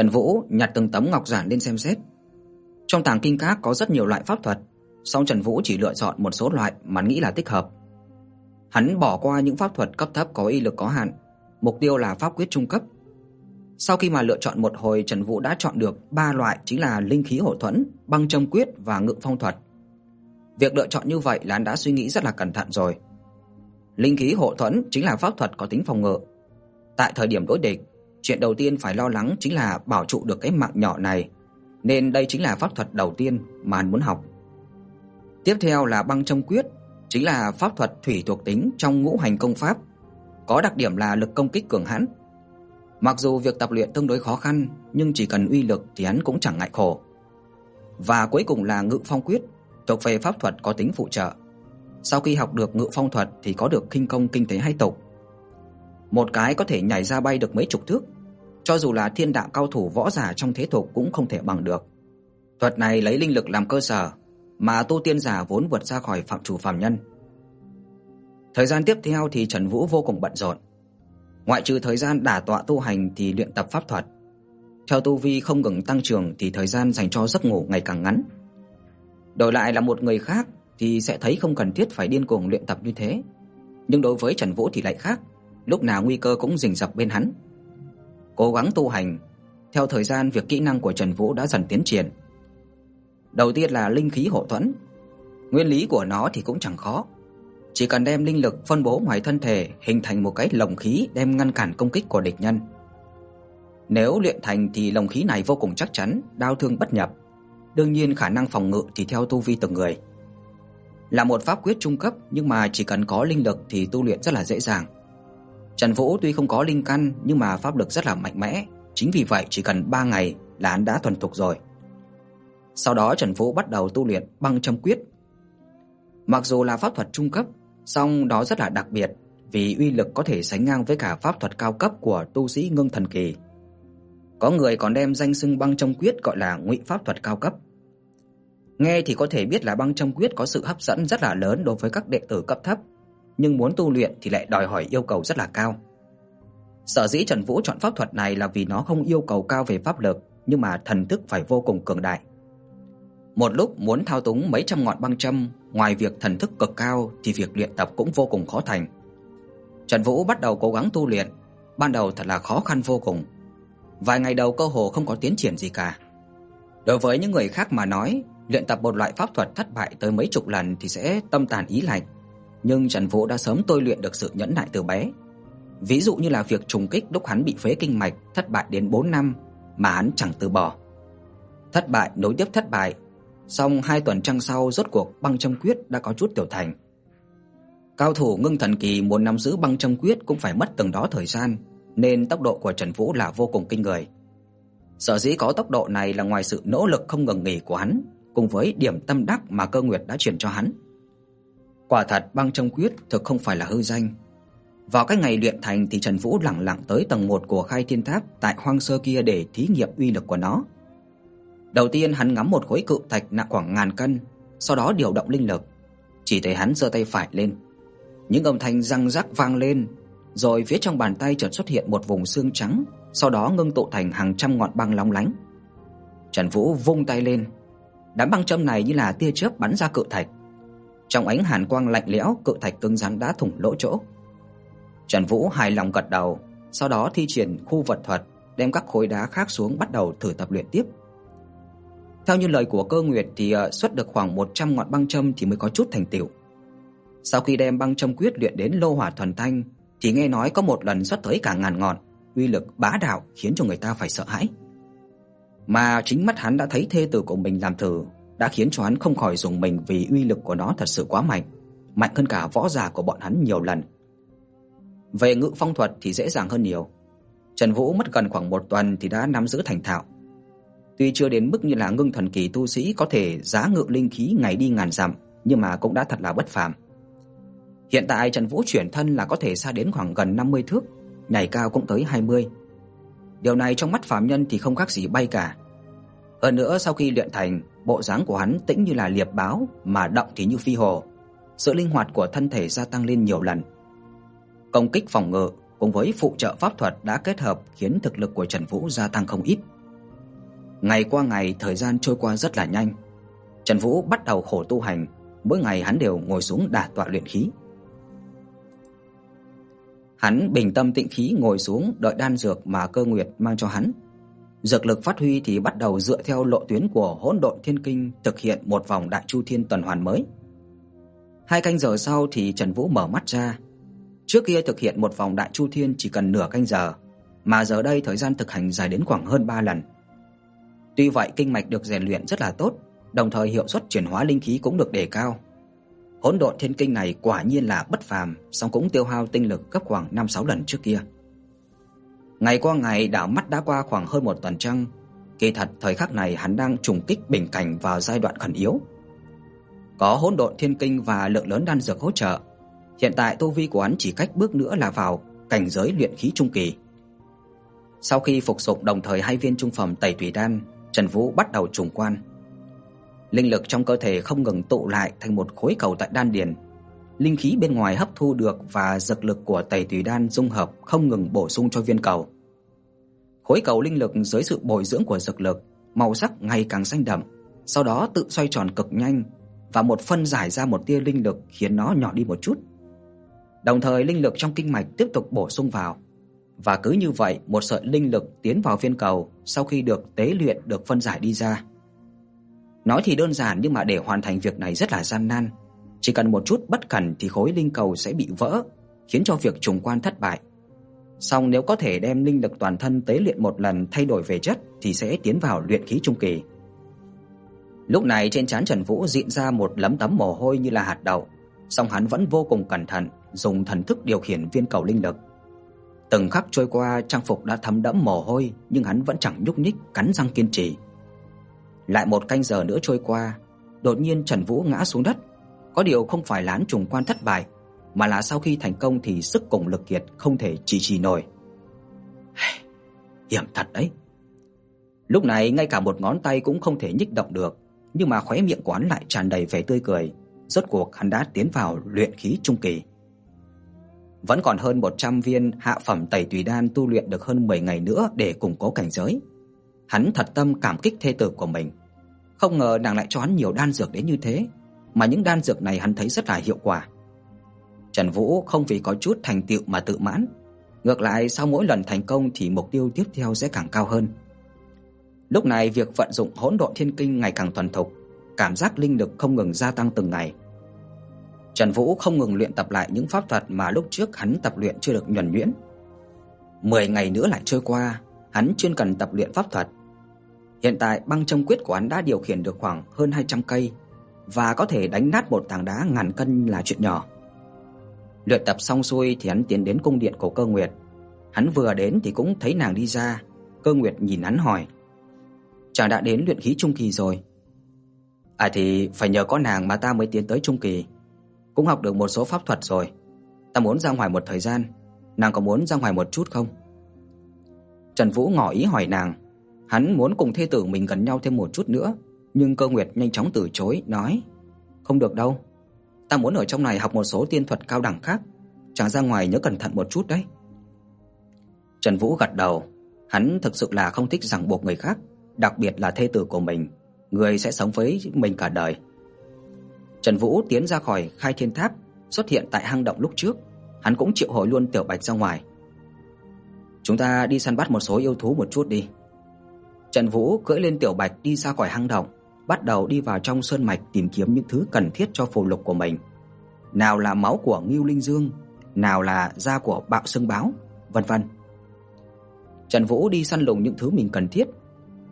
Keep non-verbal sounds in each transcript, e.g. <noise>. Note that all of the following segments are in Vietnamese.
Trần Vũ nhặt từng tấm ngọc giản lên xem xét. Trong tàng kinh các có rất nhiều loại pháp thuật, song Trần Vũ chỉ lựa chọn một số loại mà nghĩ là thích hợp. Hắn bỏ qua những pháp thuật cấp thấp có uy lực có hạn, mục tiêu là pháp quyết trung cấp. Sau khi mà lựa chọn một hồi, Trần Vũ đã chọn được 3 loại chính là linh khí hộ thuẫn, băng châm quyết và ngự phong thuật. Việc lựa chọn như vậy là hắn đã suy nghĩ rất là cẩn thận rồi. Linh khí hộ thuẫn chính là pháp thuật có tính phòng ngự. Tại thời điểm đối địch, chuyện đầu tiên phải lo lắng chính là bảo trụ được cái mạng nhỏ này, nên đây chính là pháp thuật đầu tiên mà hắn muốn học. Tiếp theo là băng châm quyết, chính là pháp thuật thủy thuộc tính trong ngũ hành công pháp, có đặc điểm là lực công kích cường hãn. Mặc dù việc tập luyện tương đối khó khăn, nhưng chỉ cần uy lực thì hắn cũng chẳng ngại khổ. Và cuối cùng là ngự phong quyết, thuộc về pháp thuật có tính phụ trợ. Sau khi học được ngự phong thuật thì có được khinh công kinh tế hay tục. Một cái có thể nhảy ra bay được mấy chục thước, cho dù là thiên đạo cao thủ võ giả trong thế tục cũng không thể bằng được. Thuật này lấy linh lực làm cơ sở, mà tu tiên giả vốn vượt ra khỏi phạm trù phàm nhân. Thời gian tiếp theo thì Trần Vũ vô cùng bận rộn. Ngoại trừ thời gian đả tọa tu hành thì luyện tập pháp thuật. Theo tu vi không ngừng tăng trưởng thì thời gian dành cho giấc ngủ ngày càng ngắn. Đổi lại là một người khác thì sẽ thấy không cần thiết phải điên cuồng luyện tập như thế. Nhưng đối với Trần Vũ thì lại khác, lúc nào nguy cơ cũng rình rập bên hắn. Cố gắng tu hành, theo thời gian việc kỹ năng của Trần Vũ đã dần tiến triển. Đầu tiên là linh khí hộ thuẫn. Nguyên lý của nó thì cũng chẳng khó, chỉ cần đem linh lực phân bố ngoài thân thể hình thành một cái lồng khí đem ngăn cản công kích của địch nhân. Nếu luyện thành thì lồng khí này vô cùng chắc chắn, đao thương bất nhập. Đương nhiên khả năng phòng ngự thì theo tu vi từng người. Là một pháp quyết trung cấp nhưng mà chỉ cần có linh lực thì tu luyện rất là dễ dàng. Trần Vũ tuy không có linh căn nhưng mà pháp lực rất là mạnh mẽ, chính vì vậy chỉ cần 3 ngày là hắn đã thuần thục rồi. Sau đó Trần Vũ bắt đầu tu luyện băng châm quyết. Mặc dù là pháp thuật trung cấp, song đó rất là đặc biệt vì uy lực có thể sánh ngang với cả pháp thuật cao cấp của tu sĩ ngưng thần kỳ. Có người còn đem danh xưng băng châm quyết gọi là ngụy pháp thuật cao cấp. Nghe thì có thể biết là băng châm quyết có sự hấp dẫn rất là lớn đối với các đệ tử cấp thấp, nhưng muốn tu luyện thì lại đòi hỏi yêu cầu rất là cao. Sở dĩ Trần Vũ chọn pháp thuật này là vì nó không yêu cầu cao về pháp lực, nhưng mà thần thức phải vô cùng cường đại. Một lúc muốn thao túng mấy trăm ngọn băng châm, ngoài việc thần thức cực cao thì việc luyện tập cũng vô cùng khó thành. Trần Vũ bắt đầu cố gắng tu luyện, ban đầu thật là khó khăn vô cùng. Vài ngày đầu cơ hồ không có tiến triển gì cả. Đối với những người khác mà nói, luyện tập một loại pháp thuật thất bại tới mấy chục lần thì sẽ tâm tàn ý lạnh, nhưng Trần Vũ đã sớm tôi luyện được sự nhẫn nại từ bé. Ví dụ như là việc trùng kích lúc hắn bị phế kinh mạch thất bại đến 4 năm mà hắn chẳng từ bỏ. Thất bại nối tiếp thất bại, Xong 2 tuần trăng sau rốt cuộc băng châm quyết đã có chút tiểu thành. Cao thủ ngưng thần kỳ muốn nắm giữ băng châm quyết cũng phải mất từng đó thời gian, nên tốc độ của Trần Vũ là vô cùng kinh người. Sở dĩ có tốc độ này là ngoài sự nỗ lực không ngừng nghỉ của hắn, cùng với điểm tâm đắc mà Cơ Nguyệt đã truyền cho hắn. Quả thật băng trong quyết thực không phải là hư danh. Vào cái ngày luyện thành thì Trần Vũ lẳng lặng tới tầng 1 của Khai Thiên Tháp tại hoang sơ kia để thí nghiệm uy lực của nó. Đầu tiên hắn ngắm một khối cự thạch nặng khoảng ngàn cân, sau đó điều động linh lực. Chỉ thấy hắn giơ tay phải lên. Những âm thanh răng rắc vang lên, rồi phía trong bàn tay chợt xuất hiện một vùng xương trắng, sau đó ngưng tụ thành hàng trăm ngọn băng lóng lánh. Trần Vũ vung tay lên, đám băng châm này như là tia chớp bắn ra cự thạch. Trong ánh hàn quang lạnh lẽo, cự thạch cứng rắn đã thủng lỗ chỗ. Trần Vũ hài lòng gật đầu, sau đó thi triển khu vật thuật, đem các khối đá khác xuống bắt đầu thử tập luyện tiếp. Theo như lời của Cơ Nguyệt thì ờ, xuất được khoảng 100 ngọn băng châm thì mới có chút thành tựu. Sau khi đem băng châm quyết luyện đến lô hỏa thuần thanh thì nghe nói có một lần xuất tới cả ngàn ngọn, uy lực bá đạo khiến cho người ta phải sợ hãi. Mà chính mắt hắn đã thấy thê tử của mình làm thử, đã khiến cho hắn không khỏi dùng mình vì uy lực của nó thật sự quá mạnh, mạnh hơn cả võ giả của bọn hắn nhiều lần. Về ngự phong thuật thì dễ dàng hơn nhiều. Trần Vũ mất gần khoảng một tuần thì đã nắm giữ thành thạo. Tuy chưa đến mức như là ngưng thần kỳ tu sĩ có thể giá ngự linh khí ngày đi ngàn dặm, nhưng mà cũng đã thật là bất phàm. Hiện tại Trần Vũ chuyển thân là có thể xa đến khoảng gần 50 thước, nhảy cao cũng tới 20. Điều này trong mắt phàm nhân thì không khác gì bay cả. Hơn nữa sau khi luyện thành, bộ dáng của hắn tĩnh như là liệp báo mà động thì như phi hồ. Sự linh hoạt của thân thể gia tăng lên nhiều lần. Công kích phòng ngự cùng với phụ trợ pháp thuật đã kết hợp khiến thực lực của Trần Vũ gia tăng không ít. Ngày qua ngày thời gian trôi qua rất là nhanh. Trần Vũ bắt đầu khổ tu hành, mỗi ngày hắn đều ngồi xuống đả tọa luyện khí. Hắn bình tâm tĩnh khí ngồi xuống đợi đan dược mà Cơ Nguyệt mang cho hắn. Dược lực phát huy thì bắt đầu dựa theo lộ tuyến của Hỗn Độn Thiên Kinh thực hiện một vòng Đại Chu Thiên tuần hoàn mới. Hai canh giờ sau thì Trần Vũ mở mắt ra. Trước kia thực hiện một vòng Đại Chu Thiên chỉ cần nửa canh giờ, mà giờ đây thời gian thực hành dài đến khoảng hơn 3 lần. Tuy vậy kinh mạch được rèn luyện rất là tốt, đồng thời hiệu suất chuyển hóa linh khí cũng được đề cao. Hỗn Độn Thiên Kinh này quả nhiên là bất phàm, song cũng tiêu hao tinh lực gấp khoảng 5-6 lần trước kia. Ngày qua ngày đảo mắt đã qua khoảng hơn một tuần trăng, kỳ thật thời khắc này hắn đang trùng kích bình cảnh vào giai đoạn khẩn yếu. Có Hỗn Độn Thiên Kinh và lượng lớn đan dược hỗ trợ, hiện tại tu vi của hắn chỉ cách bước nữa là vào cảnh giới luyện khí trung kỳ. Sau khi phục dụng đồng thời hai viên trung phẩm Tẩy Tùy Đan, Trần Vũ bắt đầu trùng quan. Linh lực trong cơ thể không ngừng tụ lại thành một khối cầu tại đan điền. Linh khí bên ngoài hấp thu được và dược lực của Tẩy Tùy Đan dung hợp không ngừng bổ sung cho viên cầu. Khối cầu linh lực dưới sự bồi dưỡng của dược lực, màu sắc ngày càng xanh đậm, sau đó tự xoay tròn cực nhanh và một phân giải ra một tia linh lực khiến nó nhỏ đi một chút. Đồng thời linh lực trong kinh mạch tiếp tục bổ sung vào, và cứ như vậy, một sợi linh lực tiến vào viên cầu sau khi được tế luyện được phân giải đi ra. Nói thì đơn giản nhưng mà để hoàn thành việc này rất là gian nan. Chỉ cần một chút bất cẩn thì khối linh cầu sẽ bị vỡ, khiến cho việc trùng quan thất bại. Song nếu có thể đem linh lực toàn thân tế luyện một lần thay đổi về chất thì sẽ tiến vào luyện khí trung kỳ. Lúc này trên trán Trần Vũ rịn ra một lấm tấm mồ hôi như là hạt đậu, song hắn vẫn vô cùng cẩn thận, dùng thần thức điều khiển viên cầu linh lực. Từng khắc trôi qua, trang phục đã thấm đẫm mồ hôi, nhưng hắn vẫn chẳng nhúc nhích, cắn răng kiên trì. Lại một canh giờ nữa trôi qua, đột nhiên Trần Vũ ngã xuống đất. Có điều không phải lán trùng quan thất bại, mà là sau khi thành công thì sức cùng lực kiệt không thể trì trì nổi. <sighs> Hiểm thật đấy. Lúc này ngay cả một ngón tay cũng không thể nhích động được, nhưng mà khóe miệng của hắn lại tràn đầy vẻ tươi cười, rốt cuộc hắn đã tiến vào luyện khí trung kỳ. Vẫn còn hơn 100 viên hạ phẩm tẩy tùy đan tu luyện được hơn 10 ngày nữa để củng cố cảnh giới. Hắn thật tâm cảm kích thê tử của mình. Không ngờ nàng lại cho hắn nhiều đan dược đến như thế, mà những đan dược này hắn thấy rất là hiệu quả. Trần Vũ không vì có chút thành tựu mà tự mãn, ngược lại sau mỗi lần thành công thì mục tiêu tiếp theo sẽ càng cao hơn. Lúc này việc vận dụng Hỗn Độn Thiên Kinh ngày càng thuần thục, cảm giác linh lực không ngừng gia tăng từng ngày. Trần Vũ không ngừng luyện tập lại những pháp thuật mà lúc trước hắn tập luyện chưa được nhuần nhuyễn. 10 ngày nữa lại trôi qua, hắn chuyên cần tập luyện pháp thuật. Hiện tại băng trong quyết của hắn đã điều khiển được khoảng hơn 200 cây và có thể đánh nát một tảng đá ngàn cân là chuyện nhỏ. Luyện tập xong xuôi thì hắn tiến đến cung điện của Cơ Nguyệt. Hắn vừa đến thì cũng thấy nàng đi ra, Cơ Nguyệt nhìn hắn hỏi: "Chàng đã đến luyện khí trung kỳ rồi?" "À thì phải nhờ có nàng mà ta mới tiến tới trung kỳ." cũng học được một số pháp thuật rồi. Ta muốn ra ngoài một thời gian, nàng có muốn ra ngoài một chút không?" Trần Vũ ngỏ ý hỏi nàng, hắn muốn cùng thê tử mình gần nhau thêm một chút nữa, nhưng Cơ Nguyệt nhanh chóng từ chối, nói: "Không được đâu, ta muốn ở trong này học một số tiên thuật cao đẳng khác, chẳng ra ngoài nhớ cẩn thận một chút đấy." Trần Vũ gật đầu, hắn thực sự là không thích ràng buộc người khác, đặc biệt là thê tử của mình, người sẽ sống với mình cả đời. Trần Vũ tiến ra khỏi Khai Thiên Tháp, xuất hiện tại hang động lúc trước, hắn cũng triệu hồi luôn Tiểu Bạch ra ngoài. Chúng ta đi săn bắt một số yêu thú một chút đi. Trần Vũ cưỡi lên Tiểu Bạch đi ra khỏi hang động, bắt đầu đi vào trong sơn mạch tìm kiếm những thứ cần thiết cho phù lục của mình. Nào là máu của Ngưu Linh Dương, nào là da của Bạo Sương Báo, vân vân. Trần Vũ đi săn lùng những thứ mình cần thiết.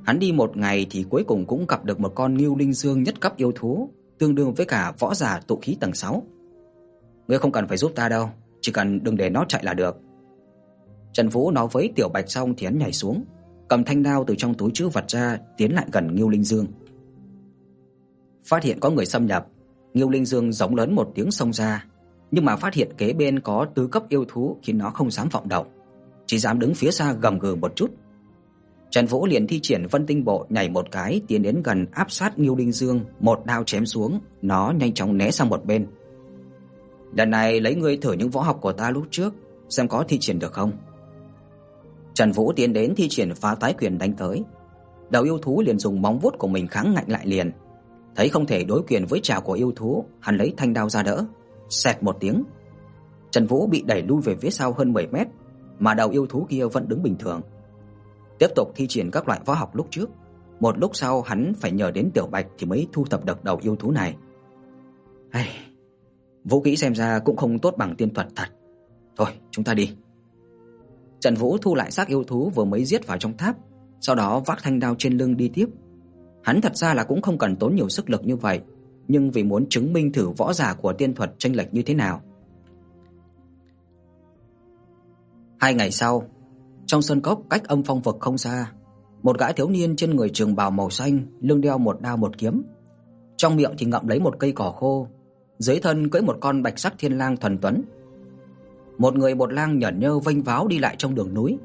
Hắn đi một ngày thì cuối cùng cũng gặp được một con Ngưu Linh Dương nhất cấp yêu thú, tương đương với cả võ giả tụ khí tầng 6. Ngươi không cần phải giúp ta đâu, chỉ cần đừng để nó chạy là được. Trần Vũ nói với Tiểu Bạch xong thì hắn nhảy xuống, cầm thanh đao từ trong túi trữ vật ra, tiến lại gần Ngưu Linh Dương. Phát hiện có người xâm nhập, Ngưu Linh Dương giống lớn một tiếng xông ra, nhưng mà phát hiện kế bên có tứ cấp yêu thú khiến nó không dám vọng động, chỉ dám đứng phía xa gầm gừ một chút. Trần Vũ liền thi triển Vân Tinh Bộ nhảy một cái tiến đến gần áp sát Ngưu Linh Dương, một đao chém xuống, nó nhanh chóng né sang một bên. "Lần này lấy ngươi thử những võ học của ta lúc trước, xem có thi triển được không?" Trần Vũ tiến đến thi triển phá tái quyền đánh tới. đầu yêu thú liền dùng móng vuốt của mình kháng ngạnh lại liền. Thấy không thể đối quyền với trảo của yêu thú, hắn lấy thanh đao ra đỡ, xẹt một tiếng. Trần Vũ bị đẩy lui về phía sau hơn 10 mét, mà đầu yêu thú kia vẫn đứng bình thường. Tiếp tục thi triển các loại võ học lúc trước, một lúc sau hắn phải nhờ đến Tiểu Bạch thì mới thu thập được đầu yêu thú này. hay, vũ khí xem ra cũng không tốt bằng tiên thuật thật. Thôi, chúng ta đi. Trần Vũ thu lại xác yêu thú vừa mới giết vào trong tháp, sau đó vác thanh đao trên lưng đi tiếp. Hắn thật ra là cũng không cần tốn nhiều sức lực như vậy, nhưng vì muốn chứng minh thử võ giả của tiên thuật chênh lệch như thế nào. Hai ngày sau, trong sơn cốc cách âm phong vực không xa, một gã thiếu niên trên người trường bào màu xanh, lưng đeo một đao một kiếm, trong miệng thì ngậm lấy một cây cỏ khô, dưới thân cưỡi một con bạch sắc thiên lang thuần tuấn. Một người một lang nhẫn nhơ vênh váo đi lại trong đường núi.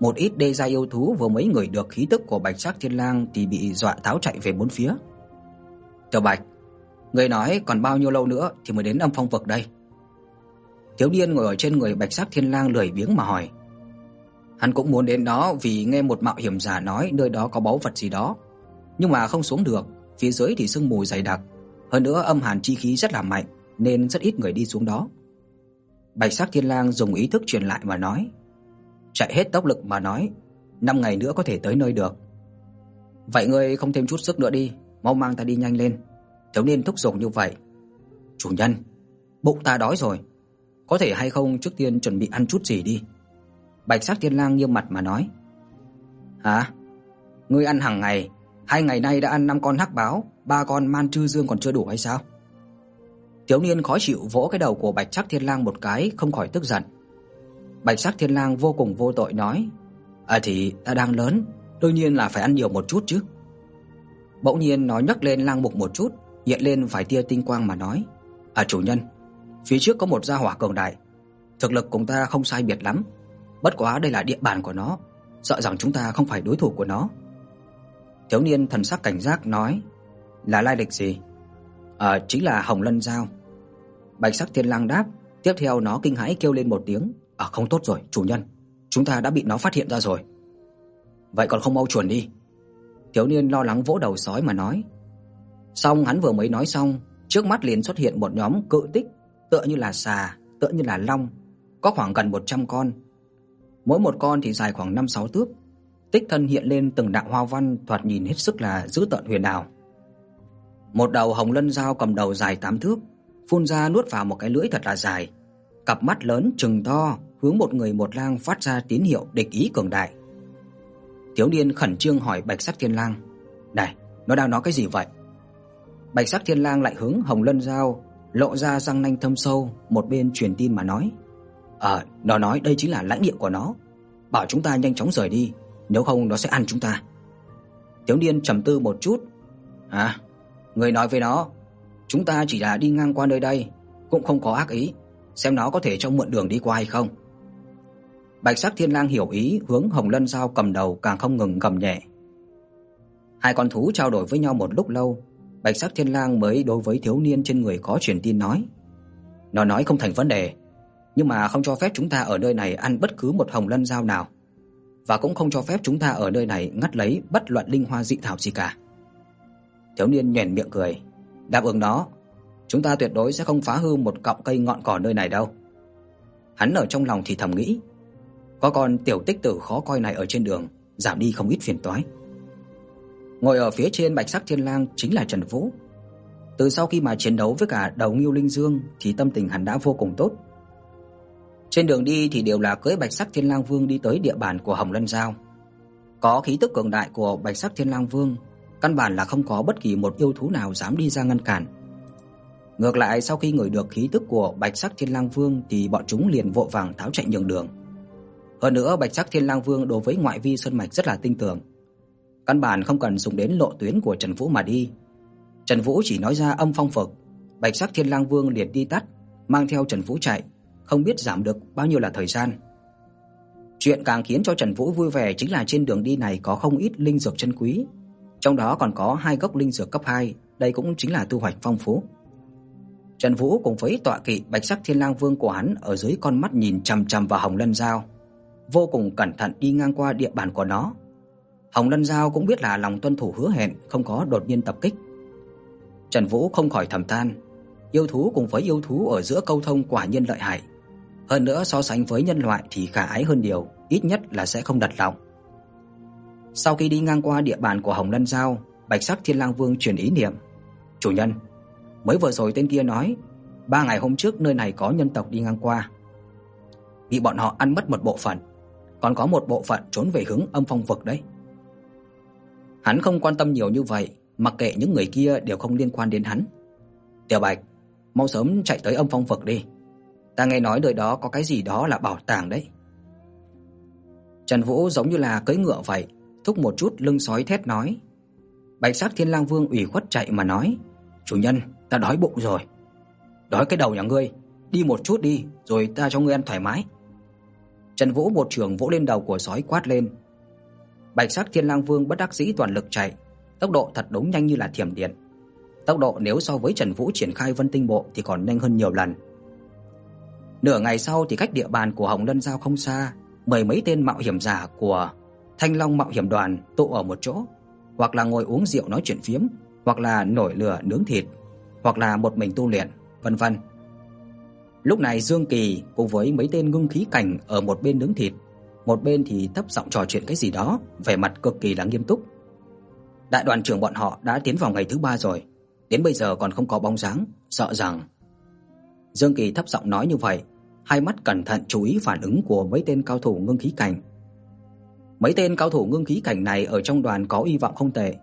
Một ít đê gia yêu thú vừa mới ngửi được khí tức của bạch sắc thiên lang thì bị dọa tháo chạy về bốn phía. "Tiểu Bạch, người nói còn bao nhiêu lâu nữa thì mới đến âm phong vực đây?" Thiếu niên ngồi ở trên người bạch sắc thiên lang lười biếng mà hỏi. Hắn cũng muốn đến đó vì nghe một mạo hiểm giả nói nơi đó có báu vật gì đó, nhưng mà không xuống được, phía dưới thì sương mù dày đặc, hơn nữa âm hàn chi khí rất là mạnh nên rất ít người đi xuống đó. Bạch Sắc Thiên Lang dùng ý thức truyền lại mà nói, chạy hết tốc lực mà nói, 5 ngày nữa có thể tới nơi được. Vậy ngươi không thêm chút sức nữa đi, mau mang ta đi nhanh lên. Thiếu niên thúc giục như vậy. Chủ nhân, bụng ta đói rồi, có thể hay không trước tiên chuẩn bị ăn chút gì đi. Bạch Sắc Thiên Lang nghiêm mặt mà nói. Hả? Ngươi ăn hàng ngày, hai ngày nay đã ăn năm con hắc báo, ba con man trư dương còn chưa đủ hay sao? Thiếu niên khó chịu vỗ cái đầu của Bạch Sắc Thiên Lang một cái, không khỏi tức giận. Bạch Sắc Thiên Lang vô cùng vô tội nói: "À thì ta đang lớn, đương nhiên là phải ăn nhiều một chút chứ." Bỗng nhiên nó nhấc lên lang mục một chút, hiện lên vài tia tinh quang mà nói: "À chủ nhân, phía trước có một gia hỏa cường đại, thực lực cùng ta không sai biệt lắm, bất quá đây là địa bàn của nó, sợ rằng chúng ta không phải đối thủ của nó." Thiếu niên thần sắc cảnh giác nói: "Là lai lịch gì?" À chính là Hồng Lân dao." Bạch Sắc Thiên Lang đáp, tiếp theo nó kinh hãi kêu lên một tiếng, "À không tốt rồi, chủ nhân, chúng ta đã bị nó phát hiện ra rồi." "Vậy còn không mau chuẩn đi." Thiếu niên lo lắng vỗ đầu sói mà nói. Xong hắn vừa mới nói xong, trước mắt liền xuất hiện một nhóm cự tích, tựa như là xà, tựa như là long, có khoảng gần 100 con. Mỗi một con thì dài khoảng 5-6 thước. Tích thân hiện lên từng đạo hoa văn thoạt nhìn hết sức là dữ tợn huyền ảo. Một đầu hồng lân dao cầm đầu dài 8 thước, phun ra nuốt vào một cái lưỡi thật là dài. Cặp mắt lớn trừng to, hướng một người một lang phát ra tín hiệu địch ý cường đại. Thiếu niên khẩn trương hỏi Bạch Sắc Thiên Lang: "Này, nó đang nói cái gì vậy?" Bạch Sắc Thiên Lang lại hướng Hồng Lân Dao lộ ra răng nanh thâm sâu, một bên truyền tin mà nói: "Ờ, nó nói đây chính là lãnh địa của nó, bảo chúng ta nhanh chóng rời đi, nếu không nó sẽ ăn chúng ta." Thiếu niên trầm tư một chút: "À, người nói với nó, chúng ta chỉ là đi ngang qua nơi đây, cũng không có ác ý, xem nó có thể cho mượn đường đi qua hay không." Bạch Sắc Thiên Lang hiểu ý, hướng Hồng Lân Dao cầm đầu càng không ngừng gầm nhẹ. Hai con thú trao đổi với nhau một lúc lâu, Bạch Sắc Thiên Lang mới đối với thiếu niên trên người có truyền tin nói: "Nó nói không thành vấn đề, nhưng mà không cho phép chúng ta ở nơi này ăn bất cứ một Hồng Lân Dao nào, và cũng không cho phép chúng ta ở nơi này ngắt lấy bất luận linh hoa dị thảo gì cả." Thiếu niên nhếch miệng cười, đáp ứng nó, chúng ta tuyệt đối sẽ không phá hư một cọng cây ngọn cỏ nơi này đâu. Hắn ở trong lòng thì thầm nghĩ, có con tiểu tích tử khó coi này ở trên đường, giảm đi không ít phiền toái. Ngồi ở phía trên Bạch Sắc Thiên Lang chính là Trần Vũ. Từ sau khi mà chiến đấu với cả Đầu Ngưu Linh Dương thì tâm tình hắn đã vô cùng tốt. Trên đường đi thì đều là cưỡi Bạch Sắc Thiên Lang Vương đi tới địa bàn của Hồng Lân Giao. Có khí tức cường đại của Bạch Sắc Thiên Lang Vương, căn bản là không có bất kỳ một yêu thú nào dám đi ra ngăn cản. Ngược lại sau khi ngửi được khí tức của Bạch Sắc Thiên Lang Vương thì bọn chúng liền vội vàng tháo chạy nhường đường. Hơn nữa Bạch Sắc Thiên Lang Vương đối với ngoại vi sơn mạch rất là tinh tường. Căn bản không cần dùng đến lộ tuyến của Trần Vũ mà đi. Trần Vũ chỉ nói ra âm phong phực Bạch Sắc Thiên Lang Vương liền đi tắt, mang theo Trần Vũ chạy, không biết giảm được bao nhiêu là thời gian. Chuyện càng khiến cho Trần Vũ vui vẻ chính là trên đường đi này có không ít linh dược chân quý, trong đó còn có hai gốc linh dược cấp 2, đây cũng chính là thu hoạch phong phú. Trần Vũ cùng với tọa kỵ Bạch Sắc Thiên Lang Vương của hắn ở dưới con mắt nhìn chằm chằm vào Hồng Lân dao vô cùng cẩn thận đi ngang qua địa bàn của nó. Hồng Lân Giao cũng biết là lòng tuân thủ hứa hẹn, không có đột nhiên tập kích. Trần Vũ không khỏi thầm than, yêu thú cùng với yêu thú ở giữa câu thông quả nhiên lợi hại. Hơn nữa so sánh với nhân loại thì khả ái hơn nhiều, ít nhất là sẽ không đặt lòng. Sau khi đi ngang qua địa bàn của Hồng Lân Giao, Bạch Sắc Thiên Lang Vương truyền ý niệm, "Chủ nhân, mới vừa rồi tên kia nói, ba ngày hôm trước nơi này có nhân tộc đi ngang qua, bị bọn họ ăn mất một bộ phận, còn có một bộ phận trốn về hướng Âm Phong vực đấy." Hắn không quan tâm nhiều như vậy, mặc kệ những người kia đều không liên quan đến hắn. "Tiểu Bạch, mau sớm chạy tới Âm Phong vực đi. Ta nghe nói nơi đó có cái gì đó là bảo tàng đấy." Trần Vũ giống như là cưỡi ngựa vậy, thúc một chút lưng sói thét nói. Bạch Sắc Thiên Lang Vương ủy khuất chạy mà nói: "Chủ nhân, ta đói bụng rồi." "Đói cái đầu nhà ngươi, đi một chút đi, rồi ta cho ngươi ăn thoải mái." Trần Vũ một trường vỗ lên đầu của sói quát lên. Bạch Sắc Thiên Lang Vương bất đắc dĩ toàn lực chạy, tốc độ thật đúng nhanh như là thiểm điện. Tốc độ nếu so với Trần Vũ triển khai Vân Tinh Bộ thì còn nhanh hơn nhiều lần. Nửa ngày sau thì cách địa bàn của Hồng Lân Giao không xa, mười mấy tên mạo hiểm giả của Thanh Long mạo hiểm đoàn tụ ở một chỗ, hoặc là ngồi uống rượu nói chuyện phiếm, hoặc là nổi lửa nướng thịt, hoặc là một mình tu luyện, vân vân. Lúc này Dương Kỳ cùng với mấy tên ngưng khí cảnh ở một bên nướng thịt, một bên thì thấp giọng trò chuyện cái gì đó, vẻ mặt cực kỳ là nghiêm túc. Đại đoàn trưởng bọn họ đã tiến vào ngày thứ ba rồi, đến bây giờ còn không có bóng dáng, sợ rằng Dương Kỳ thấp giọng nói như vậy, hai mắt cẩn thận chú ý phản ứng của mấy tên cao thủ ngưng khí cảnh. Mấy tên cao thủ ngưng khí cảnh này ở trong đoàn có hy vọng không tệ,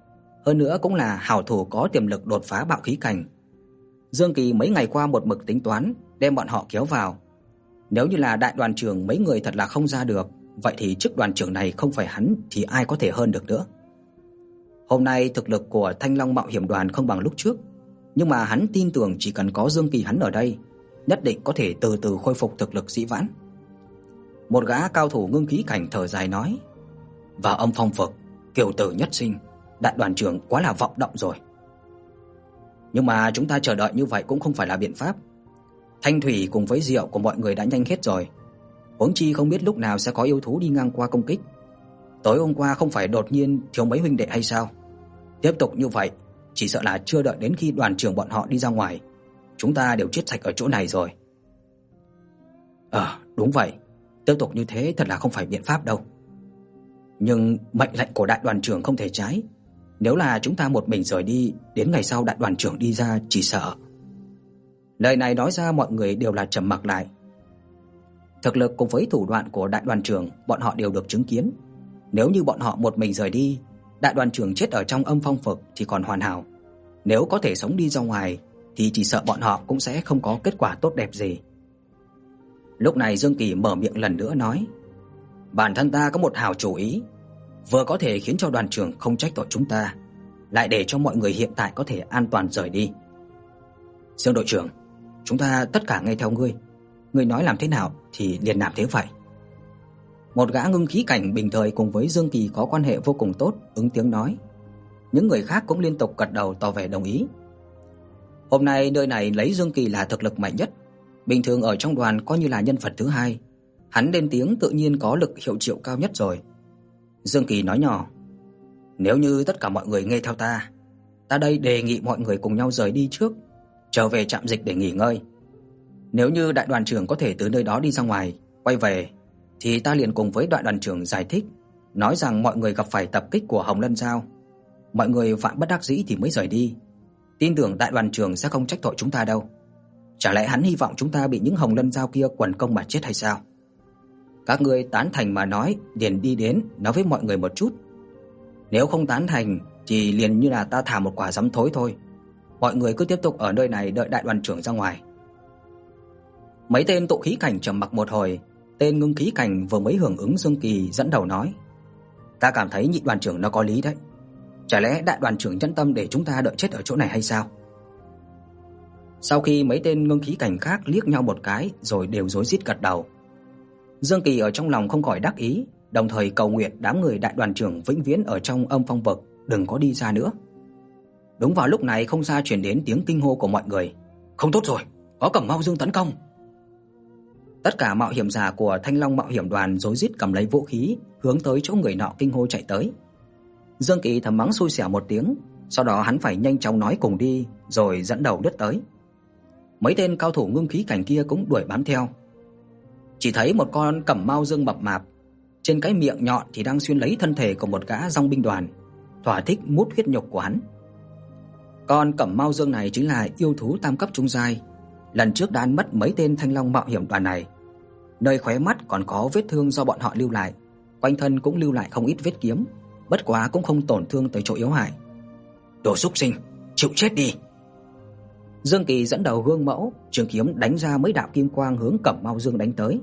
hơn nữa cũng là hảo thủ có tiềm lực đột phá bạo khí cảnh. Dương Kỳ mấy ngày qua một mực tính toán đem bọn họ kéo vào. Nếu như là đại đoàn trưởng mấy người thật là không ra được, vậy thì chức đoàn trưởng này không phải hắn thì ai có thể hơn được nữa. Hôm nay thực lực của Thanh Long Mạo Hiểm Đoàn không bằng lúc trước, nhưng mà hắn tin tưởng chỉ cần có Dương Kỳ hắn ở đây, nhất định có thể từ từ khôi phục thực lực dĩ vãng. Một gã cao thủ ngưng khí cảnh thở dài nói: và âm phong vực, kiều tử nhất sinh, đại đoàn trưởng quá là vọng động rồi." Nhưng mà chúng ta chờ đợi như vậy cũng không phải là biện pháp. Thanh thủy cùng với rượu của mọi người đã nhanh hết rồi. Huống chi không biết lúc nào sẽ có yêu thú đi ngang qua công kích. Tối hôm qua không phải đột nhiên thiếu mấy huynh đệ hay sao? Tiếp tục như vậy, chỉ sợ là chưa đợi đến khi đoàn trưởng bọn họ đi ra ngoài, chúng ta đều chết sạch ở chỗ này rồi. Ờ, đúng vậy, tiếp tục như thế thật là không phải biện pháp đâu. Nhưng mệnh lệnh của đại đoàn trưởng không thể trái, nếu là chúng ta một mình rời đi, đến ngày sau đại đoàn trưởng đi ra chỉ sợ. Lời này nói ra mọi người đều là trầm mặc lại. Thực lực cùng với thủ đoạn của đại đoàn trưởng, bọn họ đều được chứng kiến. Nếu như bọn họ một mình rời đi, đại đoàn trưởng chết ở trong âm phong vực thì còn hoàn hảo. Nếu có thể sống đi ra ngoài thì chỉ sợ bọn họ cũng sẽ không có kết quả tốt đẹp gì. Lúc này Dương Kỳ mở miệng lần nữa nói: "Bản thân ta có một hảo chủ ý, vừa có thể khiến cho đoàn trưởng không trách tội chúng ta, lại để cho mọi người hiện tại có thể an toàn rời đi." Dương đội trưởng, chúng ta tất cả nghe theo ngươi, ngươi nói làm thế nào thì liền làm thế vậy. Một gã ngưng khí cảnh bình thời cùng với Dương Kỳ có quan hệ vô cùng tốt, ứng tiếng nói. Những người khác cũng liên tục gật đầu tỏ vẻ đồng ý. Hôm nay nơi này lấy Dương Kỳ là thực lực mạnh nhất, bình thường ở trong đoàn coi như là nhân vật thứ hai, hắn lên tiếng tự nhiên có lực hiệu triệu cao nhất rồi. Dương Kỳ nói nhỏ: "Nếu như tất cả mọi người nghe theo ta, ta đây đề nghị mọi người cùng nhau rời đi trước, trở về trạm dịch để nghỉ ngơi. Nếu như đại đoàn trưởng có thể từ nơi đó đi ra ngoài, quay về thì ta liền cùng với đại đoàn trưởng giải thích, nói rằng mọi người gặp phải tập kích của Hồng Lân Giao, mọi người vạn bất đắc dĩ thì mới rời đi. Tin tưởng đại đoàn trưởng sẽ không trách tội chúng ta đâu. Chả lẽ hắn hy vọng chúng ta bị những Hồng Lân Giao kia quần công mà chết hay sao? Các ngươi tán thành mà nói, liền đi đến nói với mọi người một chút. Nếu không tán thành thì liền như là ta thả một quả giấm thối thôi. Mọi người cứ tiếp tục ở nơi này đợi đại đoàn trưởng ra ngoài. Mấy tên tụ khí cảnh trầm mặc một hồi, tên ngưng khí cảnh vừa mới hưởng ứng Dương Kỳ dẫn đầu nói: "Ta cảm thấy nhị đoàn trưởng nó có lý đấy. Chả lẽ đại đoàn trưởng chân tâm để chúng ta đợi chết ở chỗ này hay sao?" Sau khi mấy tên ngưng khí cảnh khác liếc nhau một cái rồi đều rối rít gật đầu. Dương Kỳ ở trong lòng không khỏi đắc ý, đồng thời cầu nguyện đám người đại đoàn trưởng vĩnh viễn ở trong âm phong vực đừng có đi ra nữa. Đúng vào lúc này không xa truyền đến tiếng kinh hô của mọi người. Không tốt rồi, có Cẩm Mao Dương tấn công. Tất cả mạo hiểm giả của Thanh Long Mạo hiểm đoàn rối rít cầm lấy vũ khí, hướng tới chỗ người nọ kinh hô chạy tới. Dương Kỳ thầm mắng xui xẻo một tiếng, sau đó hắn phải nhanh chóng nói cùng đi rồi dẫn đầu đứt tới. Mấy tên cao thủ ngưng khí cảnh kia cũng đuổi bám theo. Chỉ thấy một con cẩm mao dương mập mạp, trên cái miệng nhọn thì đang xuyên lấy thân thể của một gã dòng binh đoàn, thỏa thích mút huyết nhục của hắn. Con cẩm mao dương này chính là yêu thú tam cấp trung giai, lần trước đã ăn mất mấy tên thanh long mạo hiểm đoàn này. Nơi khóe mắt còn có vết thương do bọn họ lưu lại, quanh thân cũng lưu lại không ít vết kiếm, bất quá cũng không tổn thương tới chỗ yếu hại. Đồ xúc sinh, chịu chết đi. Dương Kỳ dẫn đầu gương mẫu, trường kiếm đánh ra mấy đạo kim quang hướng Cẩm Mao Dương đánh tới.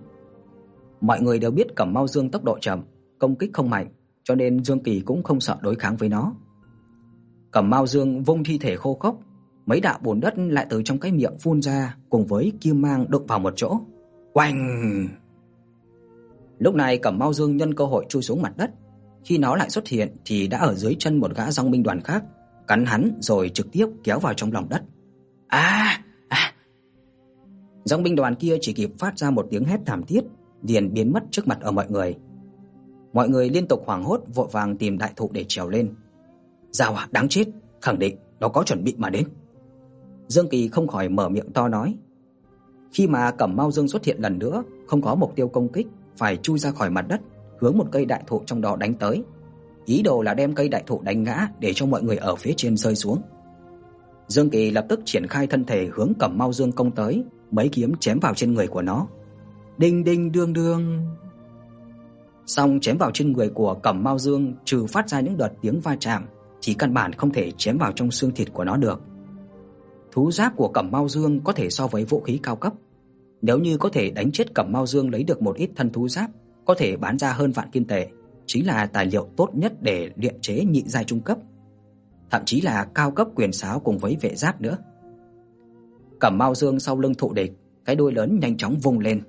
Mọi người đều biết Cẩm Mao Dương tốc độ chậm, công kích không mạnh, cho nên Dương Kỳ cũng không sợ đối kháng với nó. Cẩm Mao Dương vung thi thể khô khốc, mấy đạo bùn đất lại từ trong cái miệng phun ra, cùng với kim mang đụng vào một chỗ. Oanh! Lúc này Cẩm Mao Dương nhân cơ hội chui xuống mặt đất, khi nó lại xuất hiện thì đã ở dưới chân một gã dòng binh đoàn khác, cắn hắn rồi trực tiếp kéo vào trong lòng đất. A! À, à! Dòng binh đoàn kia chỉ kịp phát ra một tiếng hét thảm thiết, liền biến mất trước mặt ở mọi người. Mọi người liên tục hoảng hốt vội vàng tìm đại thụ để trèo lên. Dạ Giao à, đáng chết, khẳng định nó có chuẩn bị mà đến. Dương Kỳ không khỏi mở miệng to nói. Khi mà Cẩm Mao Dương xuất hiện lần nữa, không có mục tiêu công kích, phải chui ra khỏi mặt đất, hướng một cây đại thụ trong đó đánh tới. Ý đồ là đem cây đại thụ đánh ngã để cho mọi người ở phía trên rơi xuống. Dương Kỳ lập tức triển khai thân thể hướng Cẩm Mao Dương công tới, mấy kiếm chém vào trên người của nó. Đinh đinh đương đương. Song chém vào trên người của Cẩm Mao Dương trừ phát ra những đợt tiếng va chạm, chỉ căn bản không thể chém vào trong xương thịt của nó được. Thú giáp của Cẩm Mao Dương có thể so với vũ khí cao cấp. Nếu như có thể đánh chết Cẩm Mao Dương lấy được một ít thân thú giáp, có thể bán ra hơn vạn kim tệ, chính là tài liệu tốt nhất để luyện chế nhị giai trung cấp thậm chí là cao cấp quyền sáo cùng với vệ giáp nữa. Cẩm Mao Dương sau lưng thụ địch, cái đuôi lớn nhanh chóng vung lên.